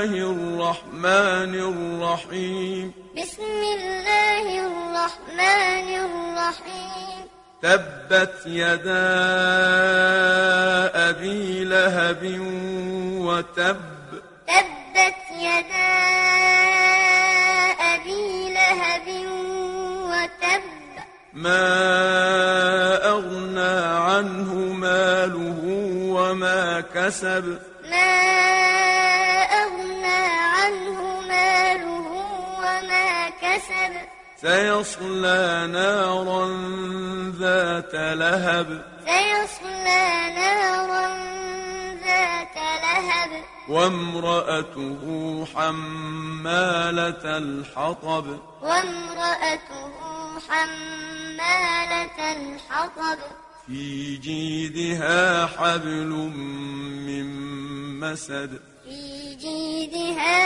الرحمن الرحيم. بسم الله الرحمن الرحيم. تبت يدا أبي لهب وتب. تبت يدا أبي لهب وتب. ما أغنى عنه ماله وما كسب. ما وما كسب سيصلى نارا ذات لهب. سيصلى نارا ذات لهب. وامرأته حمالة الحطب. وامرأته حمالة الحطب. في جيدها حبل من مسد. في جيدها